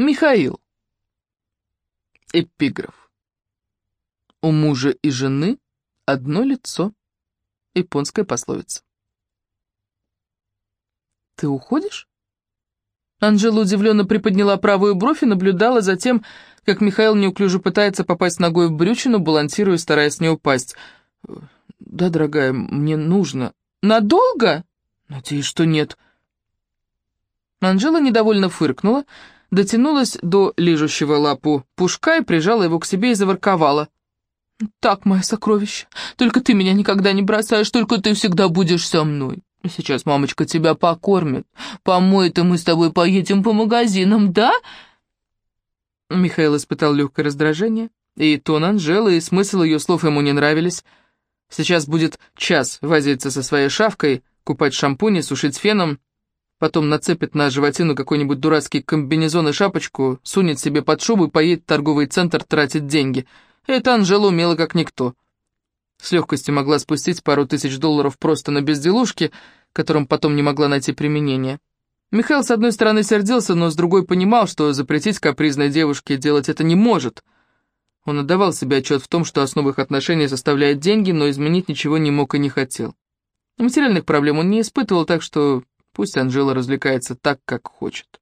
Михаил. Эпиграф. У мужа и жены одно лицо. Японская пословица. «Ты уходишь?» Анжела удивленно приподняла правую бровь и наблюдала за тем, как Михаил неуклюже пытается попасть ногой в брючину, балансируя, стараясь не упасть. «Да, дорогая, мне нужно». «Надолго?» «Надеюсь, что нет». Анжела недовольно фыркнула, дотянулась до лижущего лапу пушка и прижала его к себе и заворковала. «Так, мое сокровище, только ты меня никогда не бросаешь, только ты всегда будешь со мной. Сейчас мамочка тебя покормит, помоет, и мы с тобой поедем по магазинам, да?» Михаил испытал легкое раздражение, и тон Анжелы, и смысл ее слов ему не нравились. Сейчас будет час возиться со своей шавкой, купать шампуни, сушить феном, Потом нацепит на животину какой-нибудь дурацкий комбинезон и шапочку, сунет себе под шубу и поедет в торговый центр тратить деньги. Это Анжела умела как никто. С легкостью могла спустить пару тысяч долларов просто на безделушки, которым потом не могла найти применение. Михаил, с одной стороны, сердился, но с другой понимал, что запретить капризной девушке делать это не может. Он отдавал себе отчет в том, что основу их отношений составляет деньги, но изменить ничего не мог и не хотел. Материальных проблем он не испытывал, так что Пусть Анжела развлекается так, как хочет.